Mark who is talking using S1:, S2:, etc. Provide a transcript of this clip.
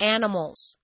S1: animals.